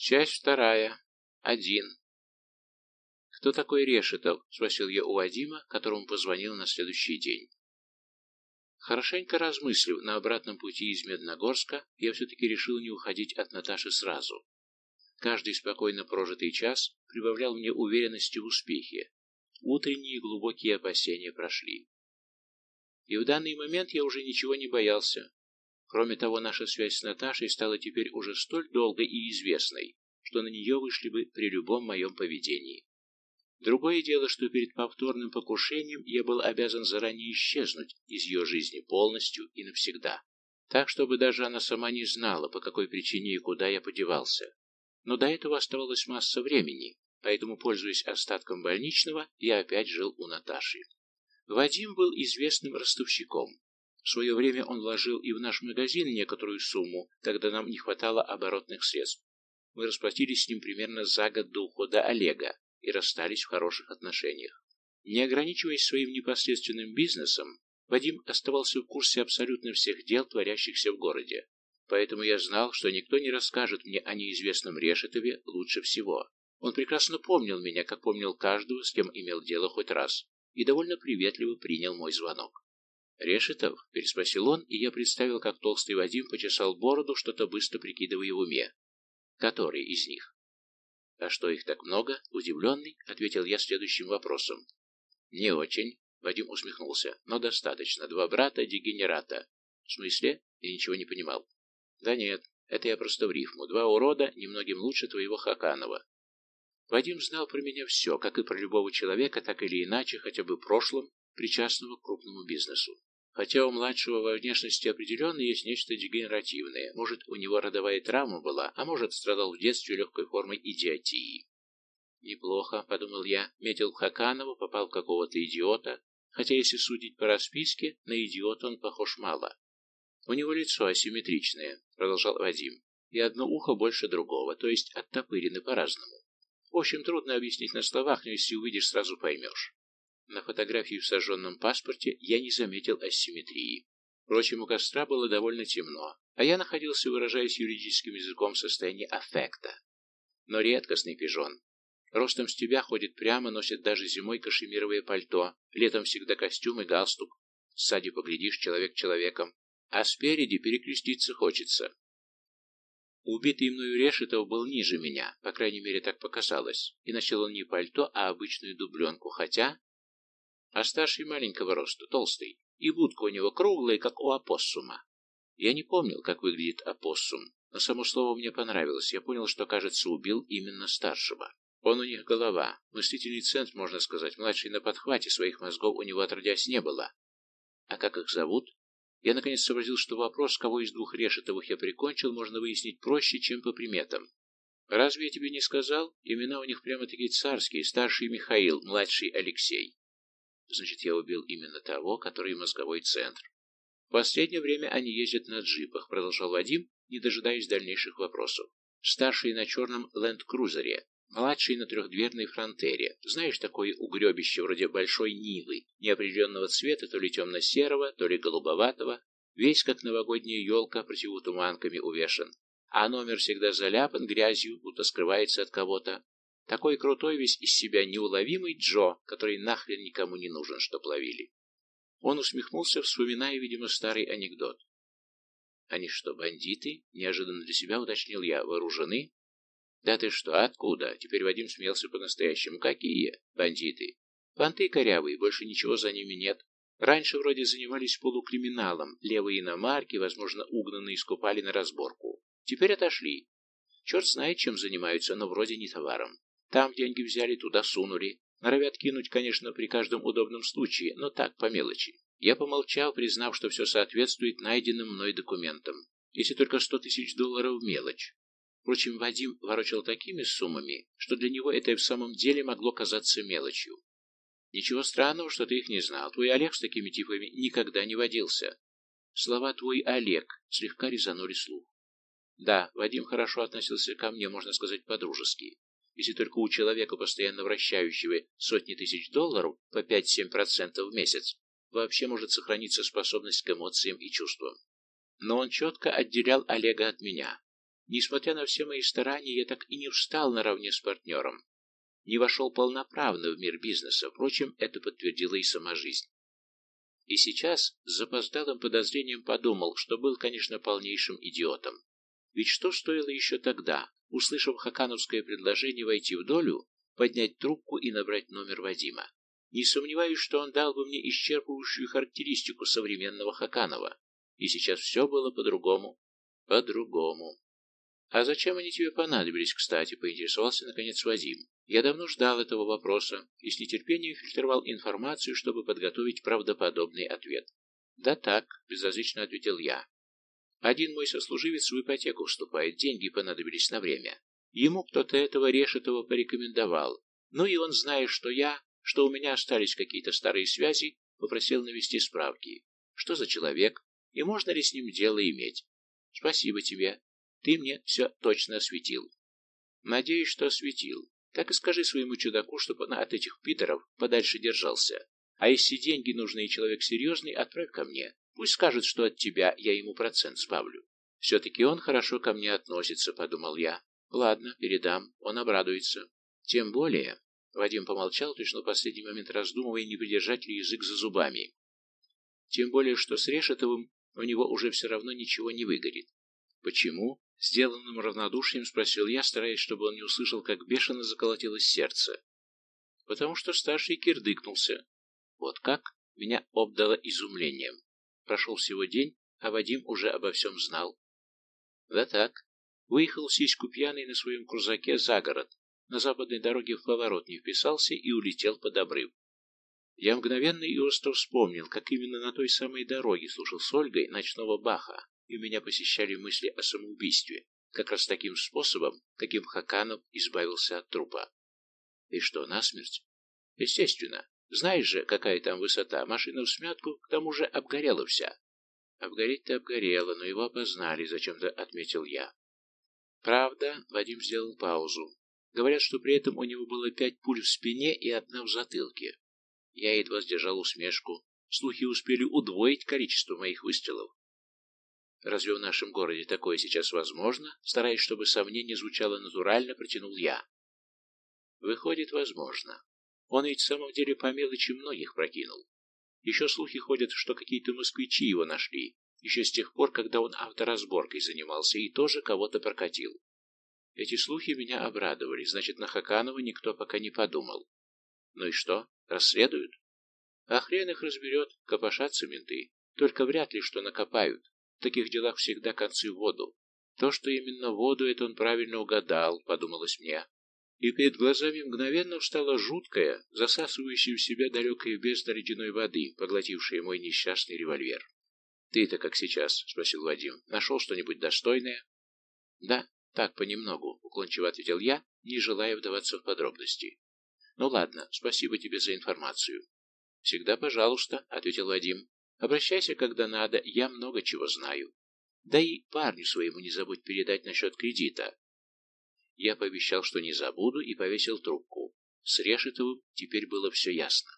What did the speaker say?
Часть вторая. Один. «Кто такой Решетов?» — спросил я у Вадима, которому позвонил на следующий день. Хорошенько размыслив на обратном пути из Медногорска, я все-таки решил не уходить от Наташи сразу. Каждый спокойно прожитый час прибавлял мне уверенности в успехе. Утренние глубокие опасения прошли. И в данный момент я уже ничего не боялся. Кроме того, наша связь с Наташей стала теперь уже столь долгой и известной, что на нее вышли бы при любом моем поведении. Другое дело, что перед повторным покушением я был обязан заранее исчезнуть из ее жизни полностью и навсегда. Так, чтобы даже она сама не знала, по какой причине и куда я подевался. Но до этого оставалась масса времени, поэтому, пользуясь остатком больничного, я опять жил у Наташи. Вадим был известным ростовщиком. В свое время он вложил и в наш магазин некоторую сумму, когда нам не хватало оборотных средств. Мы расплатились с ним примерно за год до ухода Олега, и расстались в хороших отношениях. Не ограничиваясь своим непосредственным бизнесом, Вадим оставался в курсе абсолютно всех дел, творящихся в городе. Поэтому я знал, что никто не расскажет мне о неизвестном Решетове лучше всего. Он прекрасно помнил меня, как помнил каждого, с кем имел дело хоть раз, и довольно приветливо принял мой звонок. «Решетов?» — переспросил он, и я представил, как толстый Вадим почесал бороду, что-то быстро прикидывая в уме. «Который из них?» «А что, их так много?» — удивленный, ответил я следующим вопросом. «Не очень», — Вадим усмехнулся, — «но достаточно. Два брата-дегенерата». «В смысле?» — я ничего не понимал. «Да нет, это я просто в рифму. Два урода немногим лучше твоего Хаканова». Вадим знал про меня все, как и про любого человека, так или иначе, хотя бы в прошлом, причастного к крупному бизнесу. Хотя у младшего во внешности определенно есть нечто дегенеративное. Может, у него родовая травма была, а может, страдал в детстве легкой формой идиотии. Неплохо, подумал я, метил в Хаканова, попал в какого-то идиота, хотя, если судить по расписке, на идиота он похож мало. У него лицо асимметричное, продолжал Вадим, и одно ухо больше другого, то есть оттопырены по-разному. В общем, трудно объяснить на словах, но если увидишь, сразу поймешь. На фотографии в сожженном паспорте я не заметил асимметрии. Впрочем, у костра было довольно темно, а я находился, выражаясь юридическим языком, в состоянии аффекта. Но редкостный пижон. Ростом с тебя ходит прямо, носит даже зимой кашемировое пальто, летом всегда костюм и галстук. Сзади поглядишь человек человеком, а спереди перекреститься хочется. Убитый мною Решетов был ниже меня, по крайней мере так показалось, и носил он не пальто, а обычную дубленку, хотя а старший маленького роста, толстый, и будка у него круглая, как у опоссума. Я не помнил, как выглядит опоссум, но само слово мне понравилось. Я понял, что, кажется, убил именно старшего. Он у них голова, мыслительный центр, можно сказать, младший на подхвате, своих мозгов у него отродясь не было. А как их зовут? Я наконец сообразил, что вопрос, кого из двух решетовых я прикончил, можно выяснить проще, чем по приметам. Разве я тебе не сказал? Имена у них прямо-таки царские, старший Михаил, младший Алексей. Значит, я убил именно того, который мозговой центр. В последнее время они ездят на джипах, продолжал Вадим, не дожидаясь дальнейших вопросов. Старший на черном ленд-крузере, младший на трехдверной фронтере. Знаешь, такое угребище вроде большой Нивы, неопределенного цвета, то ли темно-серого, то ли голубоватого, весь как новогодняя елка противотуманками увешан, а номер всегда заляпан грязью, будто скрывается от кого-то. Такой крутой весь из себя неуловимый Джо, который нахрен никому не нужен, чтоб ловили. Он усмехнулся, вспоминая, видимо, старый анекдот. «Они что, бандиты?» — неожиданно для себя уточнил я. «Вооружены?» «Да ты что, откуда?» — теперь Вадим смеялся по-настоящему. «Какие бандиты?» «Понты корявые, больше ничего за ними нет. Раньше вроде занимались полукриминалом, левые иномарки, возможно, угнанные скупали на разборку. Теперь отошли. Черт знает, чем занимаются, но вроде не товаром. Там деньги взяли, туда сунули. Норовят кинуть, конечно, при каждом удобном случае, но так, по мелочи. Я помолчал, признав, что все соответствует найденным мной документам. Если только сто тысяч долларов мелочь. Впрочем, Вадим ворочал такими суммами, что для него это и в самом деле могло казаться мелочью. Ничего странного, что ты их не знал. Твой Олег с такими типами никогда не водился. Слова «твой Олег» слегка резанули слух. Да, Вадим хорошо относился ко мне, можно сказать, по-дружески если только у человека, постоянно вращающего сотни тысяч долларов по 5-7% в месяц, вообще может сохраниться способность к эмоциям и чувствам. Но он четко отделял Олега от меня. Несмотря на все мои старания, я так и не встал наравне с партнером. Не вошел полноправно в мир бизнеса, впрочем, это подтвердила и сама жизнь. И сейчас с запоздалым подозрением подумал, что был, конечно, полнейшим идиотом. Ведь что стоило еще тогда, услышав хакановское предложение войти в долю, поднять трубку и набрать номер Вадима? Не сомневаюсь, что он дал бы мне исчерпывающую характеристику современного Хаканова. И сейчас все было по-другому. По-другому. «А зачем они тебе понадобились, кстати?» — поинтересовался, наконец, Вадим. Я давно ждал этого вопроса и с нетерпением фильтровал информацию, чтобы подготовить правдоподобный ответ. «Да так», — безразлично ответил я. «Один мой сослуживец в ипотеку вступает, деньги понадобились на время. Ему кто-то этого Решетова порекомендовал. Ну и он, зная, что я, что у меня остались какие-то старые связи, попросил навести справки. Что за человек и можно ли с ним дело иметь? Спасибо тебе. Ты мне все точно осветил. Надеюсь, что осветил. Так и скажи своему чудаку, чтобы он от этих питеров подальше держался. А если деньги нужны и человек серьезный, отправь ко мне. Пусть скажет, что от тебя я ему процент сбавлю. Все-таки он хорошо ко мне относится, подумал я. Ладно, передам, он обрадуется. Тем более, Вадим помолчал, точно в последний момент раздумывая, не придержать ли язык за зубами. Тем более, что с Решетовым у него уже все равно ничего не выгорит. Почему? Сделанным равнодушием спросил я, стараясь, чтобы он не услышал, как бешено заколотилось сердце. Потому что старший кирдыкнулся. Вот как? Меня обдало изумлением. Прошел всего день, а Вадим уже обо всем знал. Да так. Выехал сиську пьяный на своем крузаке за город, на западной дороге в поворот не вписался и улетел под обрыв. Я мгновенно и остро вспомнил, как именно на той самой дороге слушал с Ольгой ночного Баха, и у меня посещали мысли о самоубийстве, как раз таким способом, каким Хаканов избавился от трупа. И что, насмерть? Естественно. Знаешь же, какая там высота, машина в смятку, к тому же обгорела вся. Обгореть-то обгорела, но его опознали, зачем-то отметил я. Правда, Вадим сделал паузу, Говорят, что при этом у него было пять пуль в спине и одна в затылке. Я едва сдержал усмешку. Слухи успели удвоить количество моих выстрелов. Разве в нашем городе такое сейчас возможно? Стараясь, чтобы сомнение звучало натурально, протянул я. Выходит, возможно. Он ведь в самом деле по мелочи многих прокинул. Еще слухи ходят, что какие-то москвичи его нашли, еще с тех пор, когда он авторазборкой занимался и тоже кого-то прокатил. Эти слухи меня обрадовали, значит, на Хаканова никто пока не подумал. Ну и что, расследуют? А хрен их разберет, копошатся менты. Только вряд ли что накопают. В таких делах всегда концы в воду. То, что именно воду, это он правильно угадал, подумалось мне. И перед глазами мгновенно встала жуткая, засасывающая в себя далекая бездна ледяной воды, поглотившая мой несчастный револьвер. «Ты-то как сейчас?» — спросил Вадим. «Нашел что-нибудь достойное?» «Да, «Так, понемногу», — уклончиво ответил я, не желая вдаваться в подробности. «Ну ладно, спасибо тебе за информацию». «Всегда пожалуйста», — ответил Вадим. «Обращайся, когда надо, я много чего знаю. Да и парню своему не забудь передать насчет кредита». Я пообещал, что не забуду, и повесил трубку. С Решетовым теперь было все ясно.